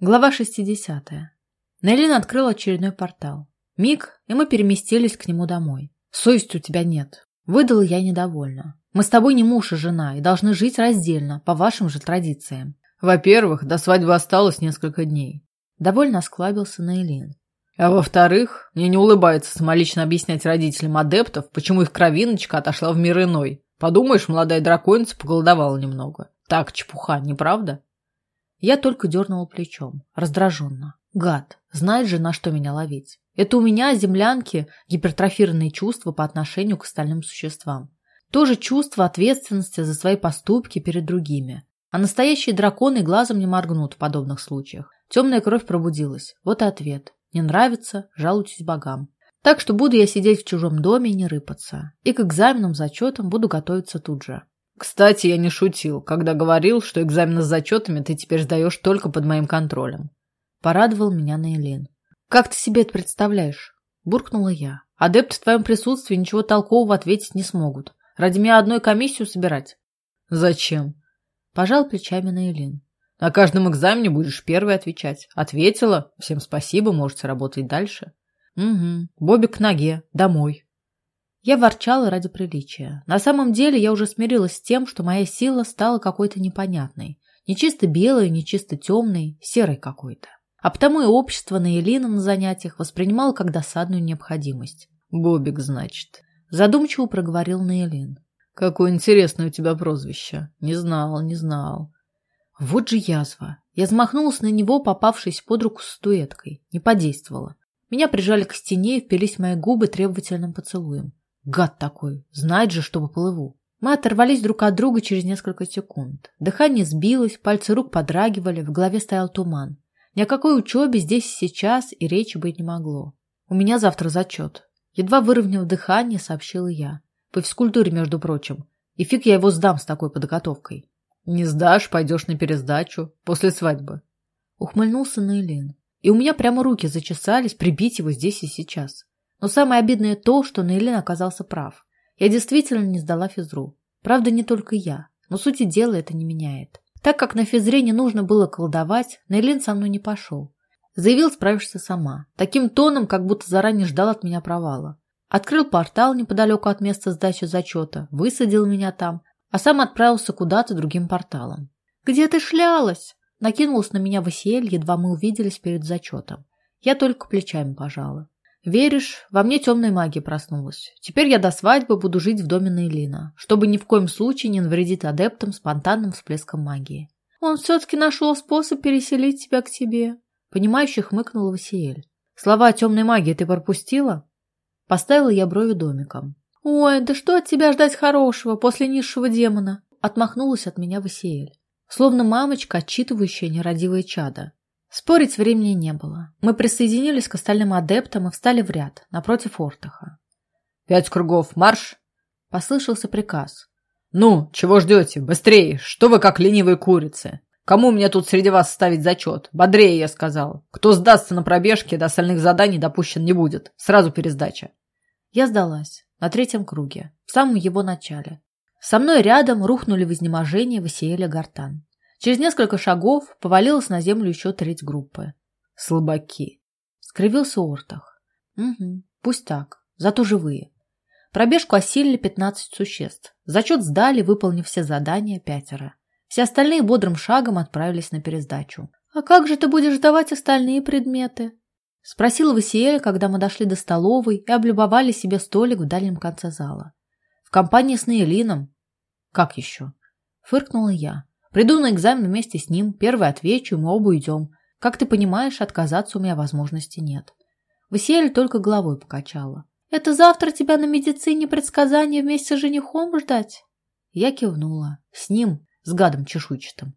Глава 60. Нейлин открыл очередной портал. Миг, и мы переместились к нему домой. Совести у тебя нет. Выдала я недовольно. Мы с тобой не муж и жена и должны жить раздельно, по вашим же традициям. Во-первых, до свадьбы осталось несколько дней. Довольно осклабился Нейлин. А во-вторых, мне не улыбается самолично объяснять родителям адептов, почему их кровиночка отошла в мир иной. Подумаешь, молодая драконица поголодовала немного. Так, чепуха, не правда? Я только дернула плечом, раздраженно. Гад, знает же, на что меня ловить. Это у меня, землянки, гипертрофированные чувства по отношению к остальным существам. Тоже чувство ответственности за свои поступки перед другими. А настоящие драконы глазом не моргнут в подобных случаях. Темная кровь пробудилась. Вот и ответ. Не нравится, жалуйтесь богам. Так что буду я сидеть в чужом доме и не рыпаться. И к экзаменам, зачетам буду готовиться тут же. Кстати, я не шутил, когда говорил, что экзамены с зачетами ты теперь сдаешь только под моим контролем. Порадовал меня Нейлин. Как ты себе это представляешь? Буркнула я. Адепты в твоем присутствии ничего толкового ответить не смогут. Ради меня одной комиссию собирать? Зачем? Пожал плечами Нейлин. На каждом экзамене будешь первой отвечать. Ответила. Всем спасибо, можете работать дальше. Угу. Бобик к ноге. Домой. Я ворчала ради приличия. На самом деле я уже смирилась с тем, что моя сила стала какой-то непонятной. Не чисто белой, не чисто темной, серой какой-то. А потому и общество Наилина на занятиях воспринимало как досадную необходимость. «Бобик, значит», — задумчиво проговорил Наилин. «Какое интересное у тебя прозвище. Не знал, не знал». Вот же язва. Я взмахнулась на него, попавшись под руку с стуэткой. Не подействовала. Меня прижали к стене и впились мои губы требовательным поцелуем. Гад такой, знает же, что поплыву. Мы оторвались друг от друга через несколько секунд. Дыхание сбилось, пальцы рук подрагивали, в голове стоял туман. Ни о какой учебе здесь и сейчас и речи быть не могло. У меня завтра зачет. Едва выровняв дыхание, сообщила я. По физкультуре, между прочим. И фиг я его сдам с такой подготовкой. Не сдашь, пойдешь на пересдачу. После свадьбы. Ухмыльнулся Нейлин. И у меня прямо руки зачесались прибить его здесь и сейчас. Но самое обидное то, что Нейлин оказался прав. Я действительно не сдала физру. Правда, не только я. Но сути дела это не меняет. Так как на физре не нужно было колдовать, Нейлин со мной не пошел. Заявил, справишься сама. Таким тоном, как будто заранее ждал от меня провала. Открыл портал неподалеку от места сдачи зачета, высадил меня там, а сам отправился куда-то другим порталом. «Где ты шлялась?» Накинулась на меня Васиэль, едва мы увиделись перед зачетом. Я только плечами пожала. Веришь, во мне темная магия проснулась. Теперь я до свадьбы буду жить в доме Нейлина, чтобы ни в коем случае не навредить адептам спонтанным всплеском магии. Он все-таки нашел способ переселить тебя к тебе. Понимающе хмыкнула Васиэль. Слова о темной магии ты пропустила? Поставила я брови домиком. Ой, да что от тебя ждать хорошего после низшего демона? Отмахнулась от меня Васиэль. Словно мамочка, отчитывающая нерадивое чадо. Спорить времени не было. Мы присоединились к остальным адептам и встали в ряд, напротив Ортаха. «Пять кругов, марш!» — послышался приказ. «Ну, чего ждете? Быстрее! Что вы как ленивые курицы? Кому мне тут среди вас ставить зачет? Бодрее, я сказал. Кто сдастся на пробежке, до остальных заданий допущен не будет. Сразу пересдача». Я сдалась. На третьем круге. В самом его начале. Со мной рядом рухнули в изнеможении Васиэля Гартан. Через несколько шагов повалилась на землю еще треть группы. Слабаки. Скривился Ортах. Угу, пусть так. Зато живые. Пробежку осилили 15 существ. Зачет сдали, выполнив все задания, пятеро. Все остальные бодрым шагом отправились на пересдачу. «А как же ты будешь сдавать остальные предметы?» Спросила Васиэля, когда мы дошли до столовой и облюбовали себе столик в дальнем конце зала. «В компании с Наилином». «Как еще?» Фыркнула я. Приду на экзамен вместе с ним, первый отвечу, мы оба уйдем. Как ты понимаешь, отказаться у меня возможности нет. Василия только головой покачала. «Это завтра тебя на медицине предсказания вместе с женихом ждать?» Я кивнула. «С ним, с гадом чешуйчатым».